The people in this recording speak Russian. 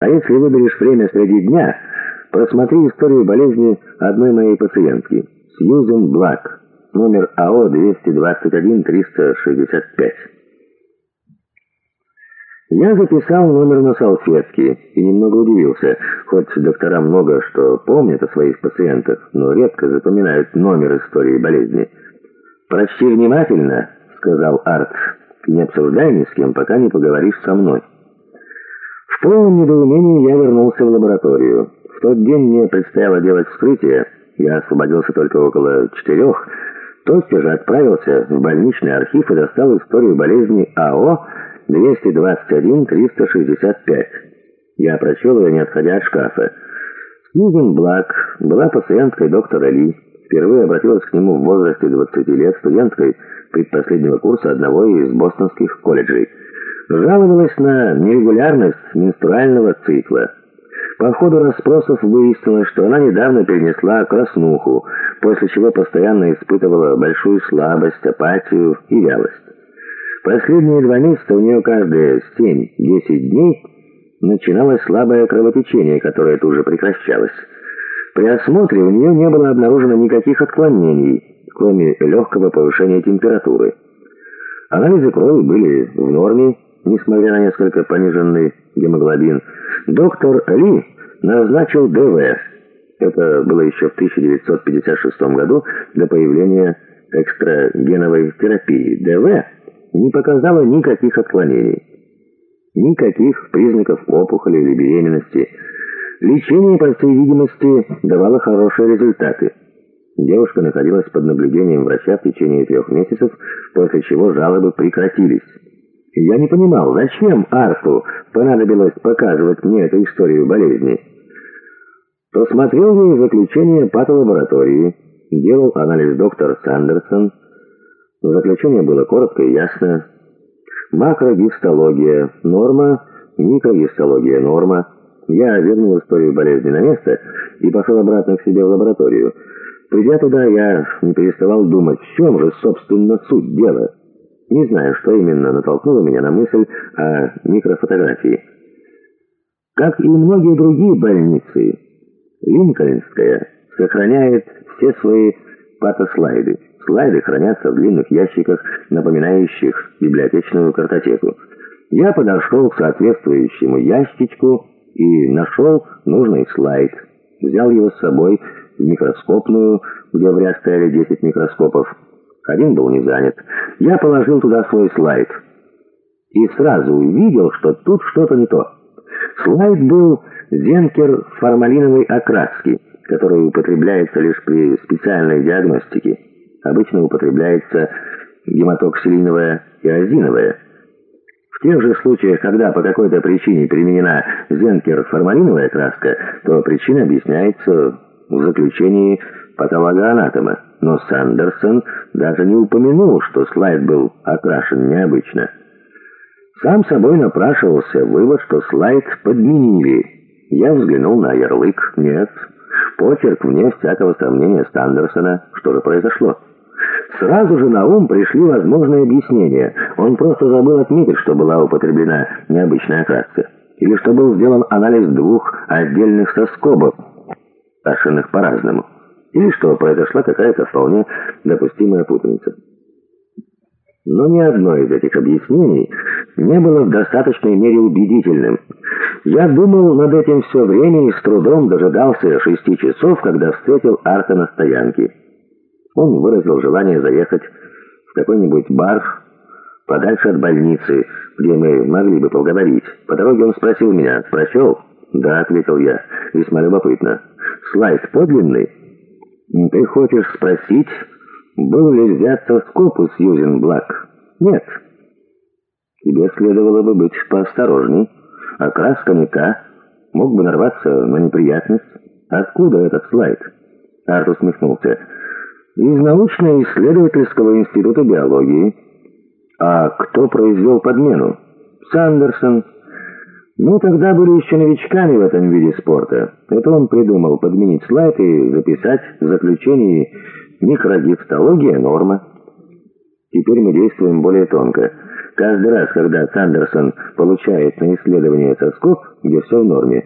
А если выберешь время среди дня, просмотри историю болезни одной моей пациентки, Сьюзен Блак, номер АО 221-365. Я записал номер на салфетке и немного удивился, хоть доктора много что помнят о своих пациентах, но редко запоминают номер истории болезни. «Прочти внимательно», — сказал Арт, — «не обсуждай ни с кем, пока не поговоришь со мной». В полном недоумении я вернулся в лабораторию. В тот день мне предстояло делать вскрытие, я освободился только около четырех, тотчас же отправился в больничный архив и достал историю болезни АО 221-365. Я прочел ее, не отходя от шкафа. Сьюзен Блак была пациенткой доктора Ли, впервые обратилась к нему в возрасте 20 лет, студенткой предпоследнего курса одного из бостонских колледжей. Жаловалась на нерегулярность менструального цикла. По ходу расспросов выяснилось, что она недавно перенесла краснуху, после чего постоянно испытывала большую слабость, апатию и вялость. Последние два месяца у нее каждые 7-10 дней начиналось слабое кровотечение, которое тут же прекращалось. При осмотре у нее не было обнаружено никаких отклонений, кроме легкого повышения температуры. Анализы крови были в норме, несмотря на несколько пониженный гемоглобин. Доктор Ли назначил ДВ. Это было еще в 1956 году до появления экстрагеновой терапии. ДВ не показала никаких отклонений. Никаких признаков опухоли или беременности. Лечение, по всей видимости, давало хорошие результаты. Девушка находилась под наблюдением врача в течение трех месяцев, после чего жалобы прекратились. Я не понимал, зачем Арту понадобилось показывать мне эту историю болезни. То смотрел я заключение патолаборатории, делал анализ доктор Сандерсон. Заключение было коротко и ясно. Макрогистология – норма, микрогистология – норма. Я вернул историю болезни на место и пошел обратно к себе в лабораторию. Придя туда, я не переставал думать, в чем же, собственно, суть дела. Не знаю, что именно натолкнуло меня на мысль о микрофотографии. Как и многие другие больницы, Линкольнская сохраняет все свои патослайды. Слайды хранятся в длинных ящиках, напоминающих библиотечную картотеку. Я подошел к соответствующему ящичку и нашел нужный слайд. Взял его с собой в микроскопную, где в ряд стояли 10 микроскопов. Один был не занят. Я положил туда свой слайд. И сразу увидел, что тут что-то не то. Слайд был зенкер формалиновой окраски, который употребляется лишь при специальной диагностике. Обычно употребляется гематоксилиновая и азиновая. В тех же случаях, когда по какой-то причине применена зенкер-формалиновая краска, то причина объясняется в заключении патологоанатома но Сандерсон даже не упомянул, что слайд был окрашен необычно. Сам собой напрашивался вывод, что слайд подменили. Я взглянул на ярлык. Нет, почерк вне всякого сомнения Сандерсона. Что же произошло? Сразу же на ум пришли возможные объяснения. Он просто забыл отметить, что была употреблена необычная краска. Или что был сделан анализ двух отдельных соскобов, окрашенных по-разному или что произошла какая-то вполне допустимая путаница. Но ни одно из этих объяснений не было в достаточной мере убедительным. Я думал над этим все время и с трудом дожидался шести часов, когда встретил Арта на стоянке. Он выразил желание заехать в какой-нибудь бар подальше от больницы, где мы могли бы поговорить. По дороге он спросил меня, «Прочел?» «Да», — ответил я, — «весьма любопытно». «Слайд подлинный?» «Ты хочешь спросить, был ли взят соскоб у Сьюзен Блак?» «Нет». «Тебе следовало бы быть поосторожней. Окрас коньяка мог бы нарваться на неприятность. Откуда этот слайд?» Арт усмехнулся. «Из научно-исследовательского института биологии». «А кто произвел подмену?» «Сандерсон». Мы тогда были еще новичками в этом виде спорта. Это он придумал подменить слайд и записать в заключении микрогистология норма. Теперь мы действуем более тонко. Каждый раз, когда Сандерсон получает на исследование соскоб, где все в норме,